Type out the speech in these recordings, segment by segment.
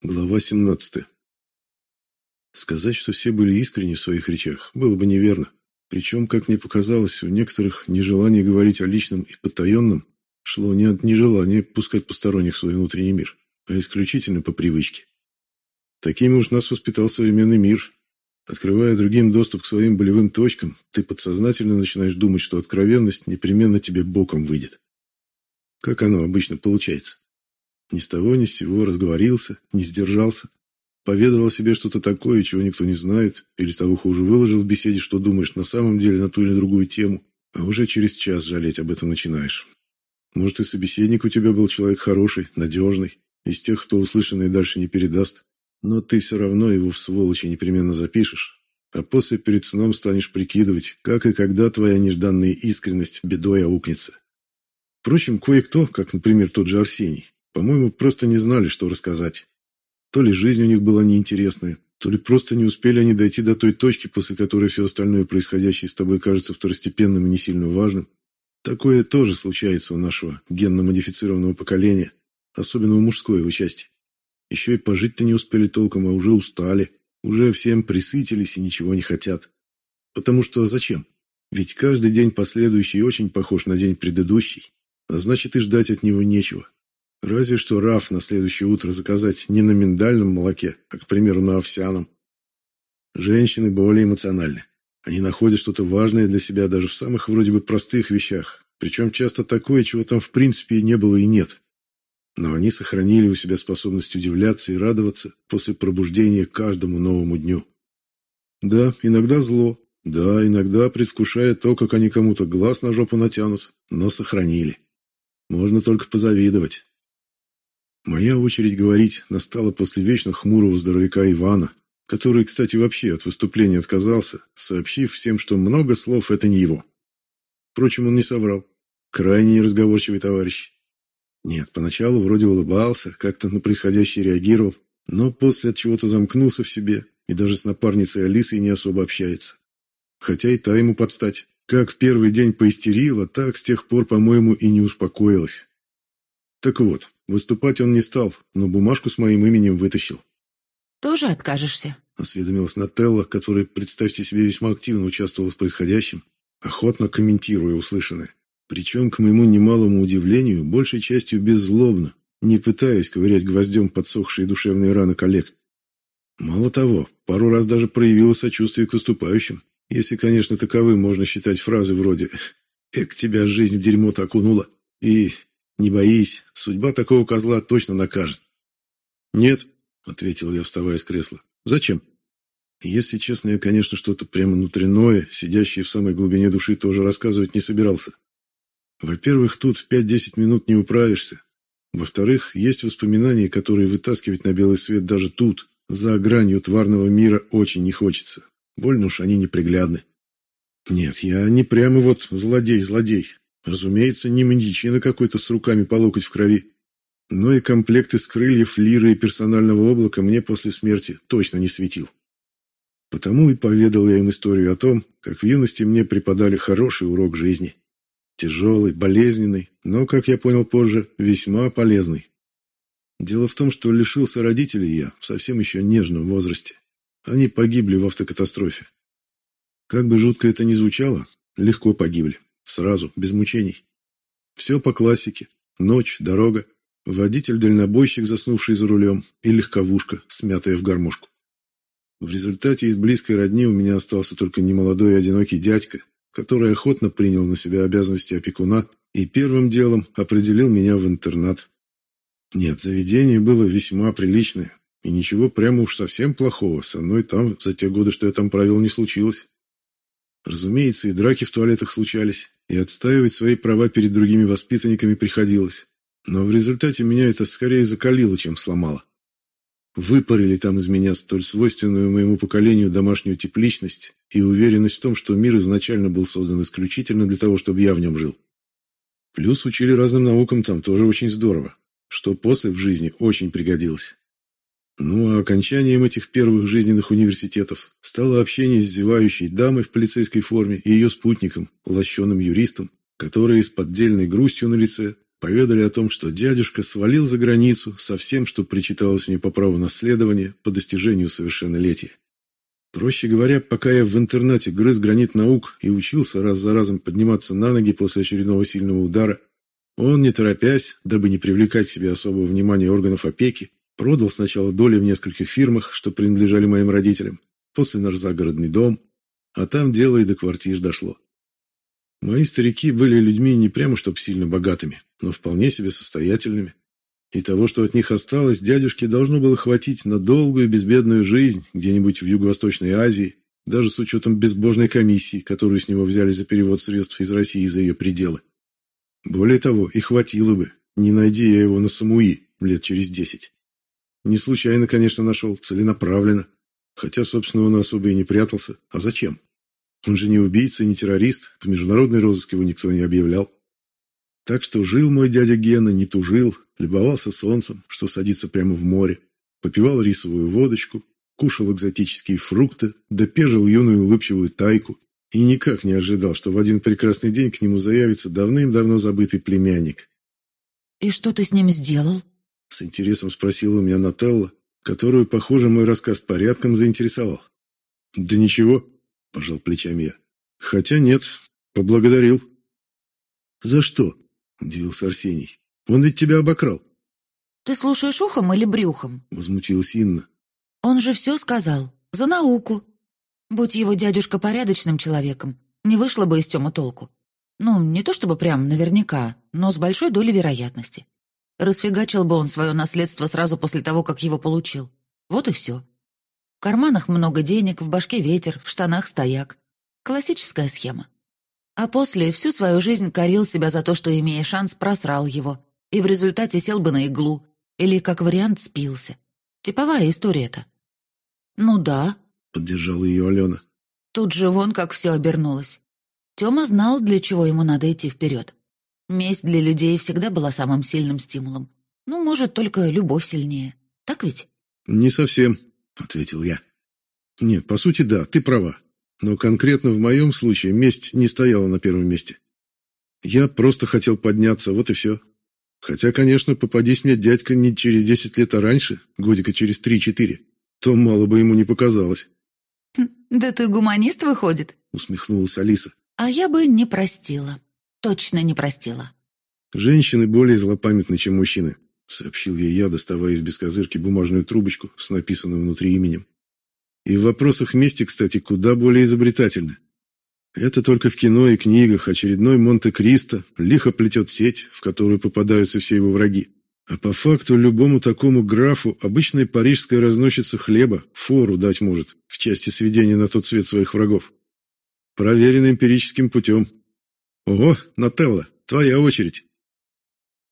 Глава 17. Сказать, что все были искренни в своих речах, было бы неверно. Причем, как мне показалось, у некоторых нежелание говорить о личном и потаенном шло не от нежелания пускать посторонних в свой внутренний мир, а исключительно по привычке. Такими уж нас воспитал современный мир. Открывая другим доступ к своим болевым точкам, ты подсознательно начинаешь думать, что откровенность непременно тебе боком выйдет. Как оно обычно получается? Ни с того ни с сего разговорился, не сдержался. Поведал о себе что-то такое, чего никто не знает, или того хуже, выложил в беседе, что думаешь на самом деле на ту или другую тему, а уже через час жалеть об этом начинаешь. Может, и собеседник у тебя был человек хороший, надежный, из тех, кто услышанное дальше не передаст, но ты все равно его в сволочи непременно запишешь, а после перед сном станешь прикидывать, как и когда твоя нежданная искренность бедой аукнется. Впрочем, кое-кто, как, например, тот же Арсений, по-моему, просто не знали, что рассказать. То ли жизнь у них была неинтересная, то ли просто не успели они дойти до той точки, после которой все остальное происходящее с тобой кажется второстепенным и не сильно важным. Такое тоже случается у нашего генно-модифицированного поколения, особенно у мужской его части. Еще и пожить-то не успели толком, а уже устали, уже всем присытились и ничего не хотят. Потому что зачем? Ведь каждый день последующий очень похож на день предыдущий, а значит и ждать от него нечего. Разве что раф на следующее утро заказать не на миндальном молоке, а, к примеру, на овсяном. Женщины более эмоциональны. Они находят что-то важное для себя даже в самых вроде бы простых вещах, причем часто такое, чего там в принципе не было и нет. Но они сохранили у себя способность удивляться и радоваться после пробуждения каждому новому дню. Да, иногда зло, да, иногда предвкушая то, как они кому-то глаз на жопу натянут, но сохранили. Можно только позавидовать. Моя очередь говорить настала после вечно хмурого здоровяка Ивана, который, кстати, вообще от выступления отказался, сообщив всем, что много слов – это не его. Впрочем, он не соврал. Крайне неразговорчивый товарищ. Нет, поначалу вроде улыбался, как-то на происходящее реагировал, но после от чего-то замкнулся в себе и даже с напарницей Алисой не особо общается. Хотя и та ему подстать. Как в первый день поистерила, так с тех пор, по-моему, и не успокоилась. Так вот, выступать он не стал, но бумажку с моим именем вытащил. «Тоже откажешься?» – осведомилась Нателла, которая, представьте себе, весьма активно участвовала в происходящем, охотно комментируя услышанное. Причем, к моему немалому удивлению, большей частью беззлобно, не пытаясь ковырять гвоздем подсохшие душевные раны коллег. Мало того, пару раз даже проявила сочувствие к выступающим, если, конечно, таковым можно считать фразы вроде «Эк, тебя жизнь в дерьмо-то окунула» и не боись, судьба такого козла точно накажет. Нет, ответил я, вставая с кресла. Зачем? Если честно, я, конечно, что-то прямо внутреннее, сидящее в самой глубине души, тоже рассказывать не собирался. Во-первых, тут в 5-10 минут не управишься. Во-вторых, есть воспоминания, которые вытаскивать на белый свет даже тут, за гранью тварного мира, очень не хочется. Больно уж они неприглядны. Нет, я не прямо вот злодей-злодей. Разумеется, не медичина какой-то с руками по локоть в крови. Но и комплект из крыльев, лиры и персонального облака мне после смерти точно не светил. Потому и поведал я им историю о том, как в юности мне преподали хороший урок жизни. Тяжелый, болезненный, но, как я понял позже, весьма полезный. Дело в том, что лишился родителей я в совсем еще нежном возрасте. Они погибли в автокатастрофе. Как бы жутко это ни звучало, легко погибли. Сразу, без мучений. Все по классике. Ночь, дорога, водитель-дальнобойщик, заснувший за рулем, и легковушка, смятая в гармошку. В результате из близкой родни у меня остался только немолодой и одинокий дядька, который охотно принял на себя обязанности опекуна и первым делом определил меня в интернат. Нет, заведение было весьма приличное, и ничего прямо уж совсем плохого со мной там за те годы, что я там провел, не случилось. Разумеется, и драки в туалетах случались, и отстаивать свои права перед другими воспитанниками приходилось. Но в результате меня это скорее закалило, чем сломало. Выпарили там из меня столь свойственную моему поколению домашнюю тепличность и уверенность в том, что мир изначально был создан исключительно для того, чтобы я в нем жил. Плюс учили разным наукам там тоже очень здорово, что после в жизни очень пригодилось. Ну, а окончанием этих первых жизненных университетов стало общение с зевающей дамой в полицейской форме и ее спутником, лощеным юристом, который с поддельной грустью на лице Поведали о том, что дядюшка свалил за границу со всем, что причиталось мне по праву наследования по достижению совершеннолетия. Проще говоря, пока я в интернате грыз гранит наук и учился раз за разом подниматься на ноги после очередного сильного удара, он, не торопясь, дабы не привлекать к себе особого внимания органов опеки, продал сначала доли в нескольких фирмах, что принадлежали моим родителям, после наш загородный дом, а там дело и до квартир дошло. Мои старики были людьми не прямо чтоб сильно богатыми, но вполне себе состоятельными. И того, что от них осталось, дядюшке должно было хватить на долгую безбедную жизнь где-нибудь в Юго-Восточной Азии, даже с учетом безбожной комиссии, которую с него взяли за перевод средств из России за ее пределы. Более того, и хватило бы, не найди я его на Самуи лет через десять. Не случайно, конечно, нашел, целенаправленно. Хотя, собственно, он особо и не прятался. А зачем? Он же не убийца, не террорист, в международный розыск его никто не объявлял. Так что жил мой дядя Гена, не тужил, любовался солнцем, что садится прямо в море, попивал рисовую водочку, кушал экзотические фрукты, допежил юную улыбчивую тайку и никак не ожидал, что в один прекрасный день к нему заявится давным-давно забытый племянник. «И что ты с ним сделал?» С интересом спросила у меня Нателла, которую, похоже, мой рассказ порядком заинтересовал. «Да ничего», — пожал плечами я. «Хотя нет, поблагодарил». «За что?» — удивился Арсений. «Он ведь тебя обокрал». «Ты слушаешь ухом или брюхом?» — возмутилась Инна. «Он же все сказал. За науку. Будь его дядюшка порядочным человеком, не вышло бы из Тёмы толку. Ну, не то чтобы прям наверняка, но с большой долей вероятности. Расфигачил бы он свое наследство сразу после того, как его получил. Вот и все. В карманах много денег, в башке ветер, в штанах стояк. Классическая схема. А после всю свою жизнь корил себя за то, что, имея шанс, просрал его. И в результате сел бы на иглу. Или, как вариант, спился. Типовая история-то. «Ну да», — поддержала ее Алена. Тут же вон как все обернулось. Тёма знал, для чего ему надо идти вперед. Месть для людей всегда была самым сильным стимулом. Ну, может, только любовь сильнее. Так ведь? Не совсем, ответил я. Нет, по сути, да, ты права. Но конкретно в моем случае месть не стояла на первом месте. Я просто хотел подняться, вот и все. Хотя, конечно, попадись мне дядька не через десять лет, а раньше, годика через три-четыре, то мало бы ему не показалось. Хм, «Да ты гуманист, выходит?» — усмехнулась Алиса. «А я бы не простила». Точно не простила. Женщины более злопамятны, чем мужчины, сообщил ей я, доставая из бескозырки бумажную трубочку с написанным внутри именем. И в вопросах мести, кстати, куда более изобретательны. Это только в кино и книгах очередной Монте-Кристо лихо плетет сеть, в которую попадаются все его враги. А по факту любому такому графу обычная парижская разносчица хлеба фору дать может в части сведения на тот свет своих врагов. Проверено эмпирическим путем. Ого, Нателла, твоя очередь.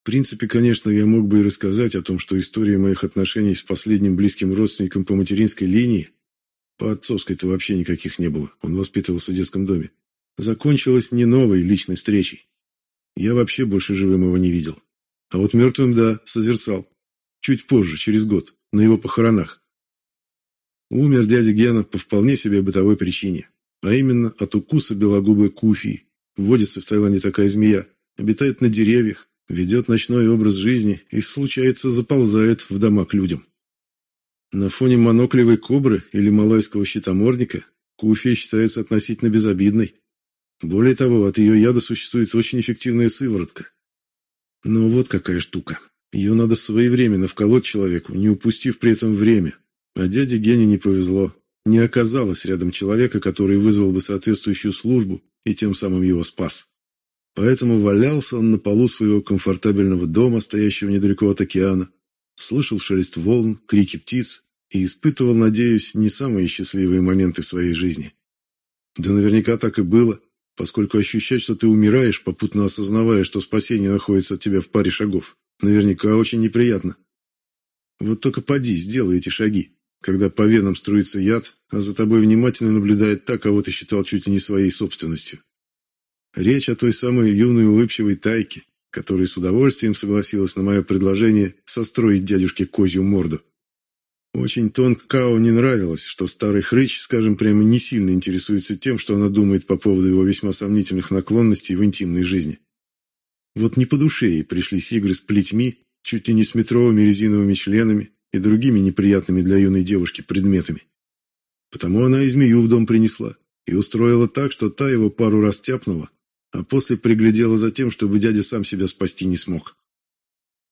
В принципе, конечно, я мог бы и рассказать о том, что история моих отношений с последним близким родственником по материнской линии, по отцовской-то вообще никаких не было, он воспитывался в детском доме, закончилась не новой личной встречей. Я вообще больше живым его не видел. А вот мертвым, да, созерцал. Чуть позже, через год, на его похоронах. Умер дядя Гена по вполне себе бытовой причине, а именно от укуса белогубой куфии. Водится в Таиланде такая змея, обитает на деревьях, ведет ночной образ жизни и, случается, заползает в дома к людям. На фоне моноклевой кобры или малайского щитомордника куфия считается относительно безобидной. Более того, от ее яда существует очень эффективная сыворотка. Но вот какая штука. Ее надо своевременно вколоть человеку, не упустив при этом время. А дяде Гене не повезло. Не оказалось рядом человека, который вызвал бы соответствующую службу и тем самым его спас. Поэтому валялся он на полу своего комфортабельного дома, стоящего недалеко от океана, слышал шелест волн, крики птиц и испытывал, надеюсь, не самые счастливые моменты в своей жизни. Да наверняка так и было, поскольку ощущать, что ты умираешь, попутно осознавая, что спасение находится от тебя в паре шагов, наверняка очень неприятно. Вот только поди, сделай эти шаги когда по венам струится яд, а за тобой внимательно наблюдает та, кого ты считал чуть ли не своей собственностью. Речь о той самой юной улыбчивой тайке, которая с удовольствием согласилась на мое предложение состроить дядюшке козью морду. Очень Тонг Као не нравилось, что старый хрыч, скажем прямо, не сильно интересуется тем, что она думает по поводу его весьма сомнительных наклонностей в интимной жизни. Вот не по душе ей пришлись игры с плетьми, чуть ли не с метровыми резиновыми членами и другими неприятными для юной девушки предметами. Потому она и змею в дом принесла и устроила так, что та его пару раз тяпнула, а после приглядела за тем, чтобы дядя сам себя спасти не смог.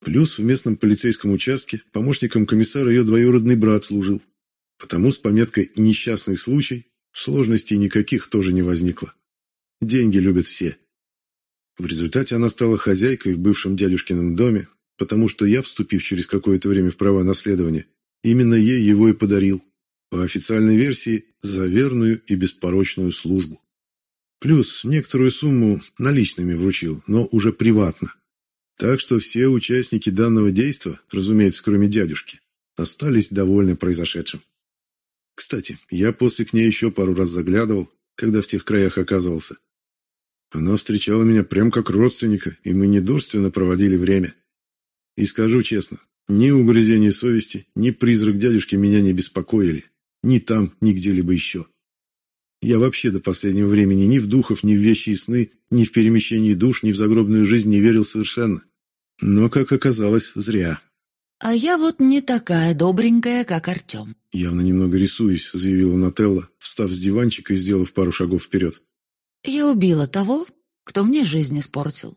Плюс в местном полицейском участке помощником комиссара ее двоюродный брат служил. Потому с пометкой «несчастный случай» сложностей никаких тоже не возникло. Деньги любят все. В результате она стала хозяйкой в бывшем дядюшкином доме, потому что я, вступив через какое-то время в права наследования, именно ей его и подарил, по официальной версии, за верную и беспорочную службу. Плюс некоторую сумму наличными вручил, но уже приватно. Так что все участники данного действа, разумеется, кроме дядюшки, остались довольны произошедшим. Кстати, я после к ней еще пару раз заглядывал, когда в тех краях оказывался. Она встречала меня прям как родственника, и мы недурственно проводили время. И скажу честно, ни угрызение совести, ни призрак дядюшки меня не беспокоили. Ни там, ни где-либо еще. Я вообще до последнего времени ни в духов, ни в вещи и сны, ни в перемещении душ, ни в загробную жизнь не верил совершенно. Но, как оказалось, зря. «А я вот не такая добренькая, как Артем», — явно немного рисуясь, заявила Нателла, встав с диванчика и сделав пару шагов вперед. «Я убила того, кто мне жизнь испортил.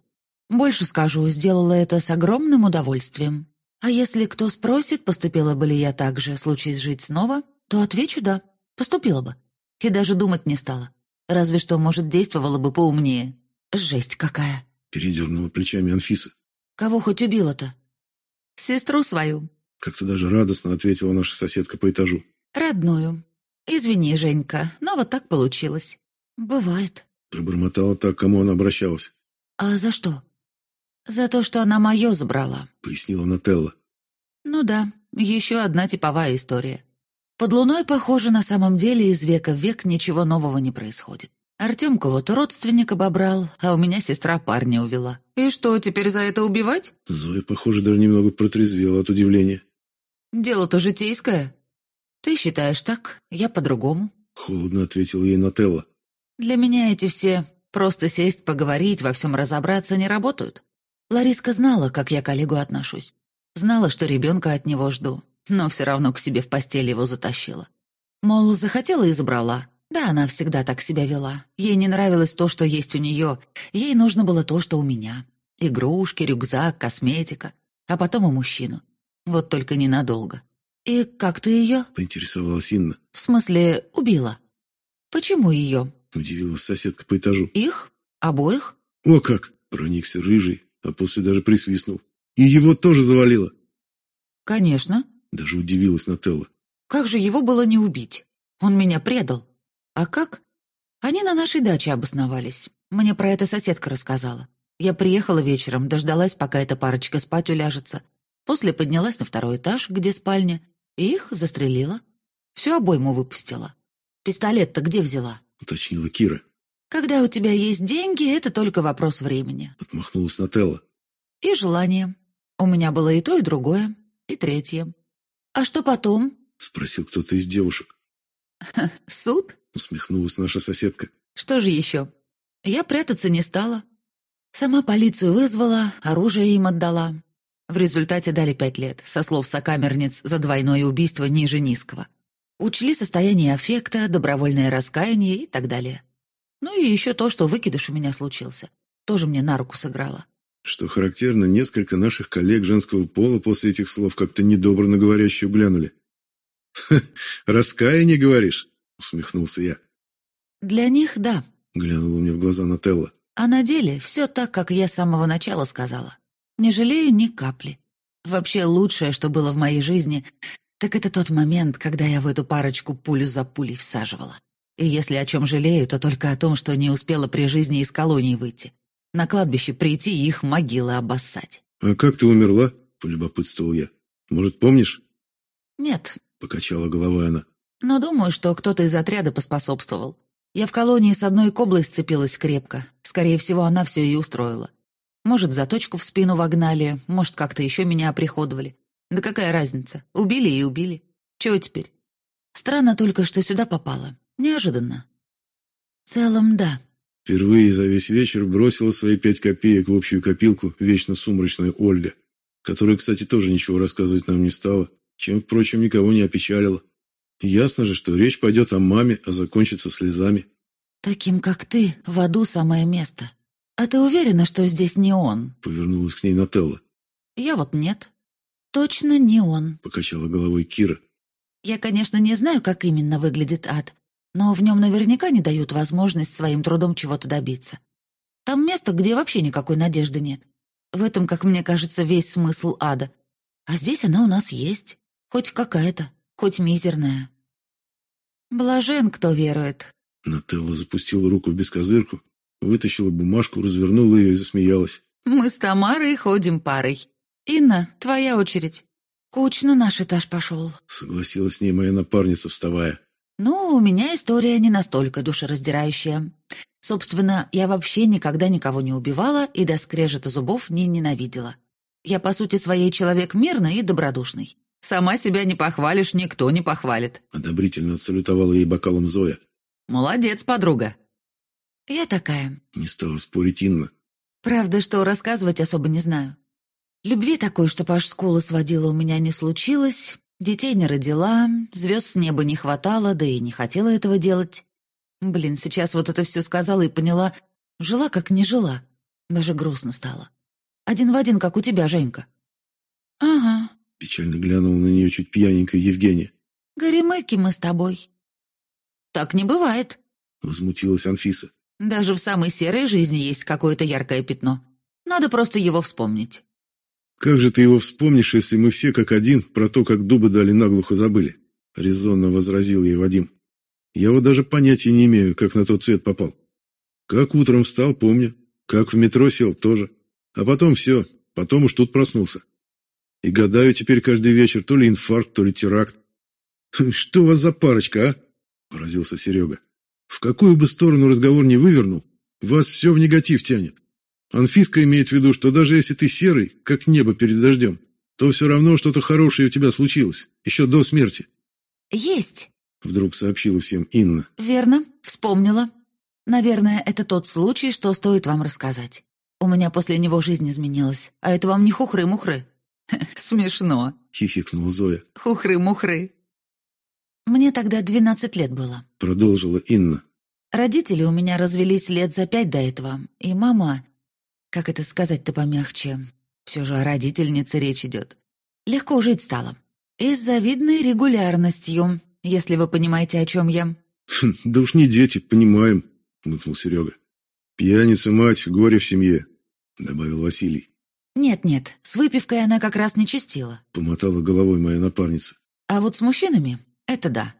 Больше скажу, сделала это с огромным удовольствием. А если кто спросит, поступила бы ли я так же, случись жить снова, то отвечу «да», поступила бы. И даже думать не стала. Разве что, может, действовала бы поумнее. Жесть какая. Передернула плечами Анфиса. Кого хоть убила-то? Сестру свою. Как-то даже радостно ответила наша соседка по этажу. Родную. Извини, Женька, но вот так получилось. Бывает. Пробормотала так, кому она обращалась. А за что? За то, что она мое забрала. Пояснила Нателла. Ну да, еще одна типовая история. Под луной, похоже, на самом деле из века в век ничего нового не происходит. Артем кого-то родственник обобрал, а у меня сестра парня увела. И что, теперь за это убивать? Зоя, похоже, даже немного протрезвела от удивления. Дело-то житейское. Ты считаешь так, я по-другому. Холодно ответила ей Нателла. Для меня эти все просто сесть, поговорить, во всем разобраться не работают. Лариска знала, как я к Олегу отношусь. Знала, что ребенка от него жду но все равно к себе в постель его затащила. Мол, захотела и забрала. Да, она всегда так себя вела. Ей не нравилось то, что есть у нее. Ей нужно было то, что у меня. Игрушки, рюкзак, косметика. А потом и мужчину. Вот только ненадолго. «И как ты ее?» — поинтересовалась Инна. «В смысле, убила?» «Почему ее?» — удивилась соседка по этажу. «Их? Обоих?» «О как!» — проникся рыжий, а после даже присвистнул. «И его тоже завалило?» «Конечно», даже удивилась Нателла. Как же его было не убить? Он меня предал. А как? Они на нашей даче обосновались. Мне про это соседка рассказала. Я приехала вечером, дождалась, пока эта парочка спать уляжется. После поднялась на второй этаж, где спальня, и их застрелила. Всю обойму выпустила. Пистолет-то где взяла? Уточнила Кира. Когда у тебя есть деньги, это только вопрос времени. Отмахнулась Нателла. И желание. У меня было и то, и другое, и третье. «А что потом?» — спросил кто-то из девушек. «Суд?» — усмехнулась наша соседка. «Что же еще? Я прятаться не стала. Сама полицию вызвала, оружие им отдала. В результате дали пять лет, со слов сокамерниц, за двойное убийство ниже низкого. Учли состояние аффекта, добровольное раскаяние и так далее. Ну и еще то, что выкидыш у меня случился. Тоже мне на руку сыграло. Что характерно, несколько наших коллег женского пола после этих слов как-то недобро на говорящую глянули. «Раскаяние, говоришь?» — усмехнулся я. «Для них — да», — глянула мне в глаза Нателла. «А на деле все так, как я с самого начала сказала. Не жалею ни капли. Вообще лучшее, что было в моей жизни, так это тот момент, когда я в эту парочку пулю за пулей всаживала. И если о чем жалею, то только о том, что не успела при жизни из колонии выйти. На кладбище прийти и их могилы обоссать. «А как ты умерла?» — полюбопытствовал я. «Может, помнишь?» «Нет», — покачала головой она. «Но думаю, что кто-то из отряда поспособствовал. Я в колонии с одной коблой сцепилась крепко. Скорее всего, она все и устроила. Может, заточку в спину вогнали, может, как-то еще меня оприходовали. Да какая разница? Убили и убили. Чего теперь? Странно только, что сюда попала. Неожиданно. В целом, да. Впервые за весь вечер бросила свои пять копеек в общую копилку вечно сумрачная Ольга, которая, кстати, тоже ничего рассказывать нам не стала, чем, впрочем, никого не опечалила. Ясно же, что речь пойдет о маме, а закончится слезами. «Таким, как ты, в аду самое место. А ты уверена, что здесь не он?» Повернулась к ней Нателла. «Я вот нет. Точно не он», — покачала головой Кира. «Я, конечно, не знаю, как именно выглядит ад, но в нем наверняка не дают возможность своим трудом чего-то добиться. Там место, где вообще никакой надежды нет. В этом, как мне кажется, весь смысл ада. А здесь она у нас есть. Хоть какая-то, хоть мизерная. Блажен, кто верует. Нателла запустила руку в бескозырку, вытащила бумажку, развернула ее и засмеялась. Мы с Тамарой ходим парой. Инна, твоя очередь. Кучно наш этаж пошел. Согласилась с ней моя напарница, вставая. «Ну, у меня история не настолько душераздирающая. Собственно, я вообще никогда никого не убивала и до скрежета зубов не ненавидела. Я, по сути, своей человек мирный и добродушный. Сама себя не похвалишь, никто не похвалит». Одобрительно отсалютовала ей бокалом Зоя. «Молодец, подруга». «Я такая». Не стала спорить Инна. «Правда, что рассказывать особо не знаю. Любви такой, что аж скулы сводила, у меня не случилось, Детей не родила, звезд с неба не хватало, да и не хотела этого делать. Блин, сейчас вот это все сказала и поняла, жила как не жила. Даже грустно стало. Один в один, как у тебя, Женька. Ага. Печально глянула на нее чуть пьяненькая Евгения. Горемыки мы с тобой. Так не бывает. Возмутилась Анфиса. Даже в самой серой жизни есть какое-то яркое пятно. Надо просто его вспомнить. «Как же ты его вспомнишь, если мы все как один про то, как дубы дали наглухо забыли?» — резонно возразил ей Вадим. «Я вот даже понятия не имею, как на тот цвет попал. Как утром встал, помню. Как в метро сел, тоже. А потом все, потом уж тут проснулся. И гадаю теперь каждый вечер, то ли инфаркт, то ли теракт. «Что у вас за парочка, а?» — поразился Серега. «В какую бы сторону разговор не вывернул, вас все в негатив тянет. Анфиска имеет в виду, что даже если ты серый, как небо перед дождем, то все равно что-то хорошее у тебя случилось, еще до смерти. «Есть», — вдруг сообщила всем Инна. «Верно, вспомнила. Наверное, это тот случай, что стоит вам рассказать. У меня после него жизнь изменилась, а это вам не хухры-мухры». «Смешно», — хихикнула Зоя. «Хухры-мухры». «Мне тогда двенадцать лет было», — продолжила Инна. «Родители у меня развелись лет за пять до этого, и мама как это сказать-то помягче? Все же о родительнице речь идет. Легко жить стало. И с завидной регулярностью, если вы понимаете, о чем я. Хм, «Да уж не дети, понимаем», — хмыкнул Серега. «Пьяница, мать, горе в семье», — добавил Василий. «Нет-нет, с выпивкой она как раз не чистила», — помотала головой моя напарница. «А вот с мужчинами — это да.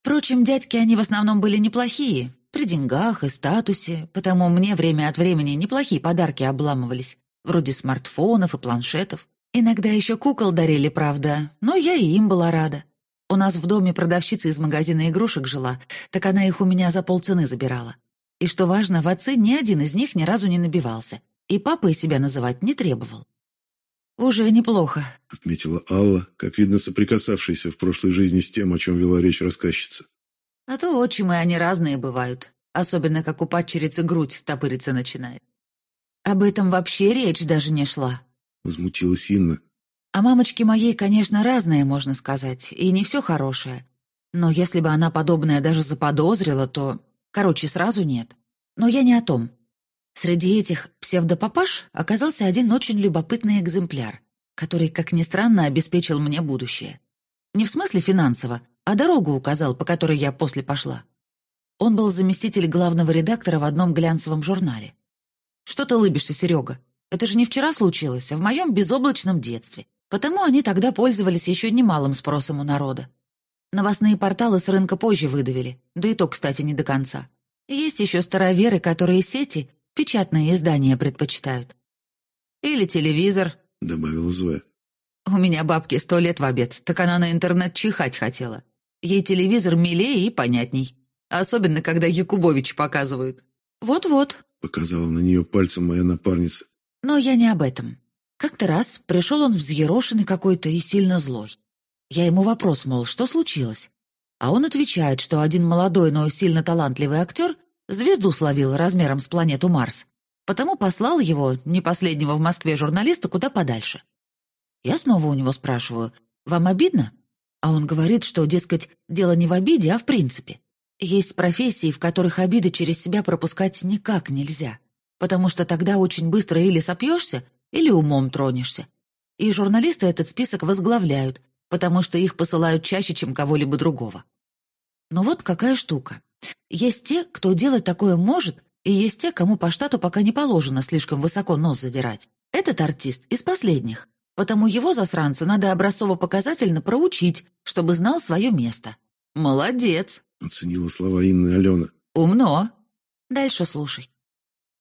Впрочем, дядьки они в основном были неплохие, при деньгах и статусе, потому мне время от времени неплохие подарки обламывались, вроде смартфонов и планшетов. Иногда еще кукол дарили, правда, но я и им была рада. У нас в доме продавщица из магазина игрушек жила, так она их у меня за полцены забирала. И что важно, в отцы ни один из них ни разу не набивался, и папой себя называть не требовал. «Уже неплохо», — отметила Алла, как видно, соприкасавшаяся в прошлой жизни с тем, о чем вела речь рассказчица. А то отчимы они разные бывают, особенно как у падчерицы грудь топыриться начинает. Об этом вообще речь даже не шла. Возмутилась Инна. О мамочке моей, конечно, разное можно сказать, и не все хорошее. Но если бы она подобное даже заподозрила, то... Короче, сразу нет. Но я не о том. Среди этих псевдопапаш оказался один очень любопытный экземпляр, который, как ни странно, обеспечил мне будущее. Не в смысле финансово, а дорогу указал, по которой я после пошла. Он был заместитель главного редактора в одном глянцевом журнале. «Что ты лыбишься, Серега? Это же не вчера случилось, а в моем безоблачном детстве. Потому они тогда пользовались еще немалым спросом у народа. Новостные порталы с рынка позже выдавили, да и то, кстати, не до конца. Есть еще староверы, которые сети, печатные издания предпочитают. Или телевизор, — добавила Зоя. У меня бабке сто лет в обед, так она на интернет чихать хотела. Ей телевизор милее и понятней. Особенно, когда Якубович показывают. Вот-вот. Показала на нее пальцем моя напарница. Но я не об этом. Как-то раз пришел он взъерошенный какой-то и сильно злой. Я ему вопрос, мол, что случилось? А он отвечает, что один молодой, но сильно талантливый актер Звезду словил размером с планету Марс. Потому послал его, не последнего в Москве журналиста, куда подальше. Я снова у него спрашиваю, «Вам обидно?» А он говорит, что, дескать, дело не в обиде, а в принципе. Есть профессии, в которых обиды через себя пропускать никак нельзя, потому что тогда очень быстро или сопьешься, или умом тронешься. И журналисты этот список возглавляют, потому что их посылают чаще, чем кого-либо другого. Но вот какая штука. Есть те, кто делать такое может, и есть те, кому по штату пока не положено слишком высоко нос задирать. Этот артист из последних, потому его засранца надо образцово-показательно проучить, чтобы знал свое место. «Молодец!» — оценила слова Инны Алена. «Умно!» «Дальше слушай.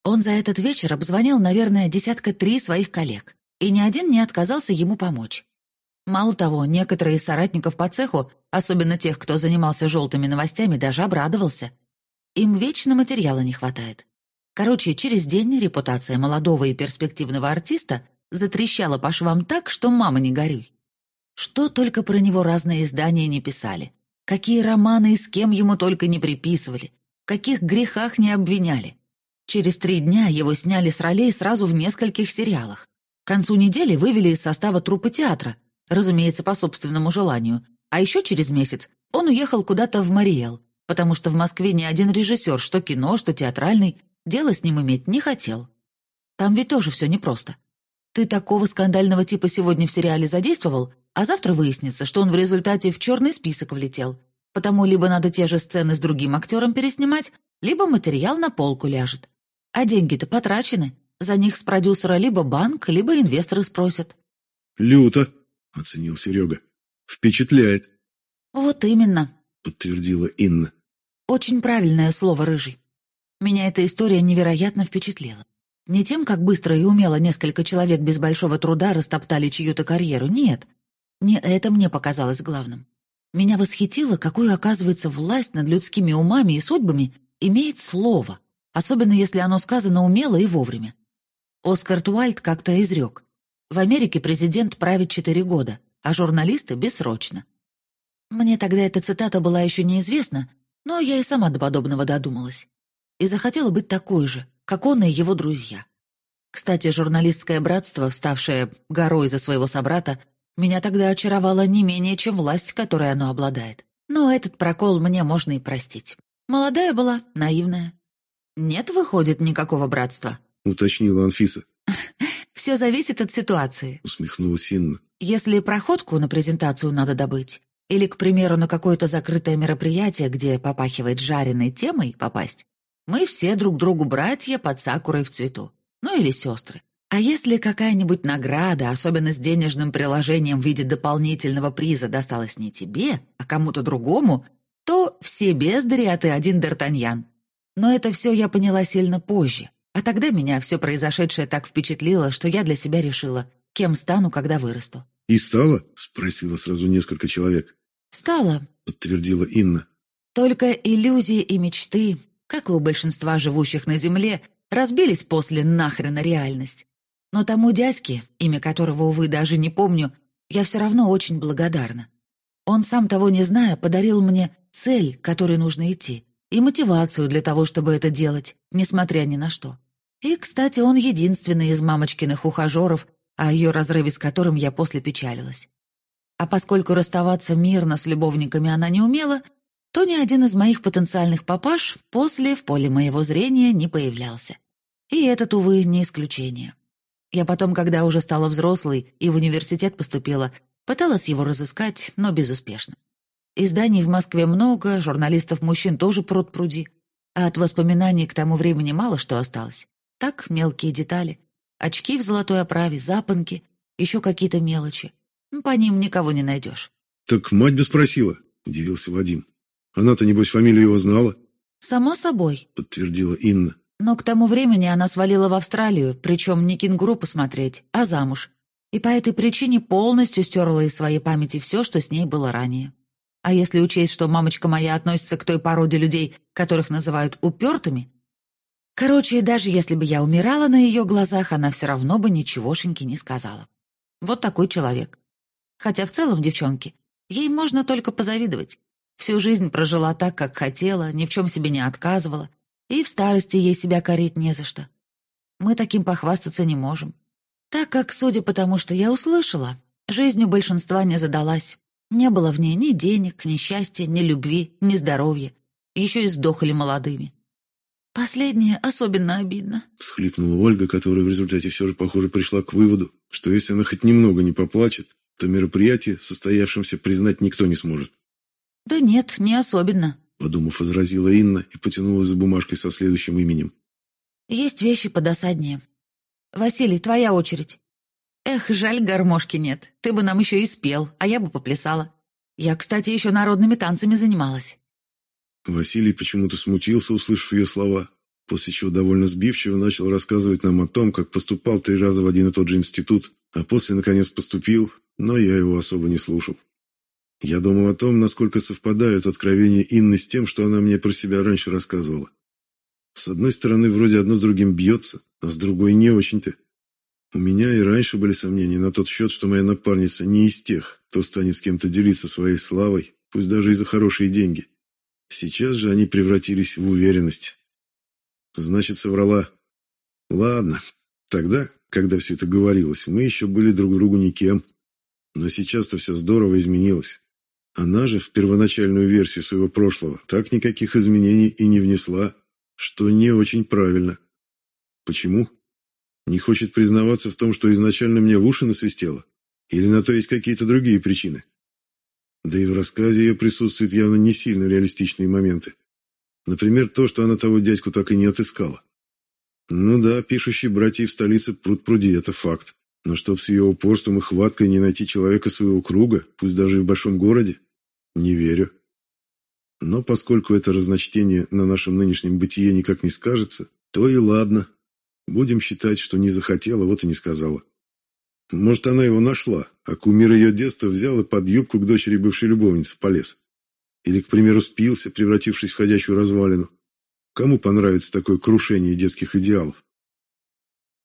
Он за этот вечер обзвонил, наверное, десятка три своих коллег, и ни один не отказался ему помочь. Мало того, некоторые из соратников по цеху, особенно тех, кто занимался желтыми новостями, даже обрадовался. Им вечно материала не хватает. Короче, через день репутация молодого и перспективного артиста затрещала по швам так, что мама не горюй. Что только про него разные издания не писали. Какие романы и с кем ему только не приписывали. В каких грехах не обвиняли. Через три дня его сняли с ролей сразу в нескольких сериалах. К концу недели вывели из состава труппы театра, разумеется, по собственному желанию. А еще через месяц он уехал куда-то в Мариэл, потому что в Москве ни один режиссер, что кино, что театральный, дело с ним иметь не хотел. Там ведь тоже все непросто. Ты такого скандального типа сегодня в сериале задействовал, а завтра выяснится, что он в результате в черный список влетел. Потому либо надо те же сцены с другим актером переснимать, либо материал на полку ляжет. А деньги-то потрачены. За них с продюсера либо банк, либо инвесторы спросят. «Люто», — оценил Серега. «Впечатляет». «Вот именно», — подтвердила Инна. «Очень правильное слово, Рыжий. Меня эта история невероятно впечатлила. Не тем, как быстро и умело несколько человек без большого труда растоптали чью-то карьеру, нет. Не это мне показалось главным. Меня восхитило, какую, оказывается, власть над людскими умами и судьбами имеет слово особенно если оно сказано умело и вовремя. Оскар Туальт как-то изрек. В Америке президент правит четыре года, а журналисты — бессрочно. Мне тогда эта цитата была еще неизвестна, но я и сама до подобного додумалась. И захотела быть такой же, как он и его друзья. Кстати, журналистское братство, вставшее горой за своего собрата, меня тогда очаровало не менее, чем власть, которой оно обладает. Но этот прокол мне можно и простить. Молодая была, наивная, «Нет, выходит, никакого братства», — уточнила Анфиса. «Все зависит от ситуации», — усмехнулась Инна. «Если проходку на презентацию надо добыть, или, к примеру, на какое-то закрытое мероприятие, где попахивает жареной темой попасть, мы все друг другу братья под сакурой в цвету. Ну или сестры. А если какая-нибудь награда, особенно с денежным приложением в виде дополнительного приза, досталась не тебе, а кому-то другому, то все бездари, а ты один Д'Артаньян. Но это все я поняла сильно позже. А тогда меня все произошедшее так впечатлило, что я для себя решила, кем стану, когда вырасту. «И стала?» — спросила сразу несколько человек. «Стала», — подтвердила Инна. «Только иллюзии и мечты, как и у большинства живущих на Земле, разбились после нахрена реальность. Но тому дядьке, имя которого, увы, даже не помню, я все равно очень благодарна. Он, сам того не зная, подарил мне цель, которой нужно идти и мотивацию для того, чтобы это делать, несмотря ни на что. И, кстати, он единственный из мамочкиных ухажеров, о ее разрыве с которым я после печалилась. А поскольку расставаться мирно с любовниками она не умела, то ни один из моих потенциальных папаш после в поле моего зрения не появлялся. И этот, увы, не исключение. Я потом, когда уже стала взрослой и в университет поступила, пыталась его разыскать, но безуспешно. Изданий в Москве много, журналистов-мужчин тоже пруд пруди. А от воспоминаний к тому времени мало что осталось. Так, мелкие детали. Очки в золотой оправе, запонки, еще какие-то мелочи. Ну, по ним никого не найдешь. «Так мать бы спросила», — удивился Вадим. «Она-то, небось, фамилию его знала?» «Само собой», — подтвердила Инна. Но к тому времени она свалила в Австралию, причем не кенгуру посмотреть, а замуж. И по этой причине полностью стерла из своей памяти все, что с ней было ранее. А если учесть, что мамочка моя относится к той породе людей, которых называют упертыми... Короче, даже если бы я умирала на ее глазах, она все равно бы ничегошеньки не сказала. Вот такой человек. Хотя в целом, девчонки, ей можно только позавидовать. Всю жизнь прожила так, как хотела, ни в чем себе не отказывала. И в старости ей себя корить не за что. Мы таким похвастаться не можем. Так как, судя по тому, что я услышала, жизнь у большинства не задалась. Не было в ней ни денег, ни счастья, ни любви, ни здоровья. Еще и сдохли молодыми. Последнее особенно обидно. Всхлипнула Ольга, которая в результате все же, похоже, пришла к выводу, что если она хоть немного не поплачет, то мероприятие состоявшимся признать никто не сможет. «Да нет, не особенно», — подумав, возразила Инна и потянула за бумажкой со следующим именем. «Есть вещи подосаднее. Василий, твоя очередь. Эх, жаль, гармошки нет. Ты бы нам еще и спел, а я бы поплясала. Я, кстати, еще народными танцами занималась». Василий почему-то смутился, услышав ее слова, после чего довольно сбивчиво начал рассказывать нам о том, как поступал три раза в один и тот же институт, а после, наконец, поступил, но я его особо не слушал. Я думал о том, насколько совпадают откровения Инны с тем, что она мне про себя раньше рассказывала. С одной стороны, вроде одно с другим бьется, а с другой не очень-то. У меня и раньше были сомнения на тот счет, что моя напарница не из тех, кто станет с кем-то делиться своей славой, пусть даже и за хорошие деньги. Сейчас же они превратились в уверенность. Значит, соврала. Ладно, тогда, когда все это говорилось, мы еще были друг другу никем. Но сейчас-то все здорово изменилось. Она же в первоначальную версию своего прошлого так никаких изменений и не внесла, что не очень правильно. Почему? Не хочет признаваться в том, что изначально мне в уши насвистело? Или на то есть какие-то другие причины? Да и в рассказе ее присутствуют явно не сильно реалистичные моменты. Например, то, что она того дядьку так и не отыскала. Ну да, пишущие братья в столице пруд-пруди – это факт. Но чтоб с ее упорством и хваткой не найти человека своего круга, пусть даже и в большом городе, не верю. Но поскольку это разночтение на нашем нынешнем бытие никак не скажется, то и ладно. Будем считать, что не захотела, вот и не сказала. Может, она его нашла, а кумир ее детства взял и под юбку к дочери бывшей любовницы полез. Или, к примеру, спился, превратившись в ходячую развалину. Кому понравится такое крушение детских идеалов?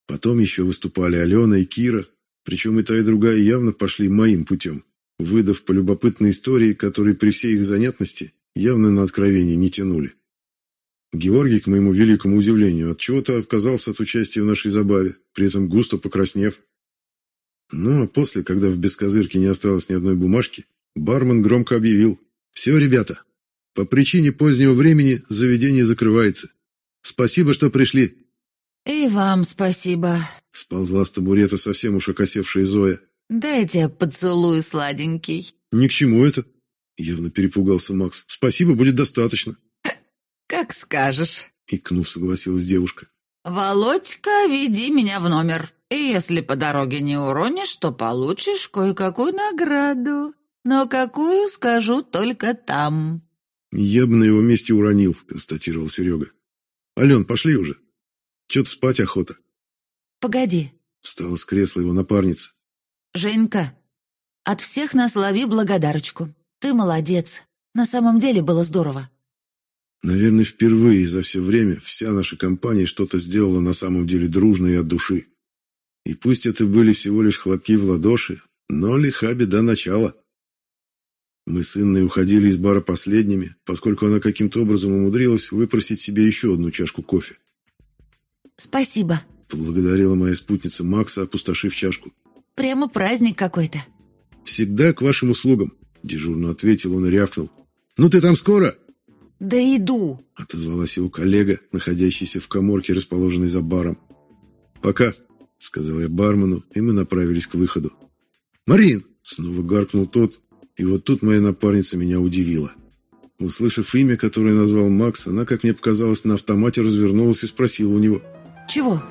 Потом еще выступали Алена и Кира, причем и та, и другая явно пошли моим путем, выдав по любопытной истории, которые при всей их занятности явно на откровение не тянули. Георгий, к моему великому удивлению, от чего-то отказался от участия в нашей забаве, при этом густо покраснев. Ну, а после, когда в бескозырке не осталось ни одной бумажки, бармен громко объявил «Все, ребята, по причине позднего времени заведение закрывается. Спасибо, что пришли. «И вам спасибо», — сползла с табурета совсем уж окосевшая Зоя. «Дайте поцелуй сладенький». «Ни к чему это», — явно перепугался Макс. «Спасибо, будет достаточно». «Как скажешь», — икнув, согласилась девушка. «Володька, веди меня в номер. И если по дороге не уронишь, то получишь кое-какую награду. Но какую, скажу только там». «Я бы на его месте уронил», — констатировал Серега. «Ален, пошли уже». Чё-то спать охота. Погоди. Встала с кресла его напарница. Женька, от всех нас лови благодарочку. Ты молодец. На самом деле было здорово. Наверное, впервые за все время вся наша компания что-то сделала на самом деле дружно и от души. И пусть это были всего лишь хлопки в ладоши, но лиха беда начала. Мы с Инной уходили из бара последними, поскольку она каким-то образом умудрилась выпросить себе еще одну чашку кофе. «Спасибо», — поблагодарила моя спутница Макса, опустошив чашку. «Прямо праздник какой-то». «Всегда к вашим услугам», — дежурно ответил он и рявкнул. «Ну ты там скоро?» «Да иду», — отозвалась его коллега, находящийся в коморке, расположенной за баром. «Пока», — сказал я бармену, и мы направились к выходу. «Марин!» — снова гаркнул тот, и вот тут моя напарница меня удивила. Услышав имя, которое назвал Макс, она, как мне показалось, на автомате развернулась и спросила у него — чего?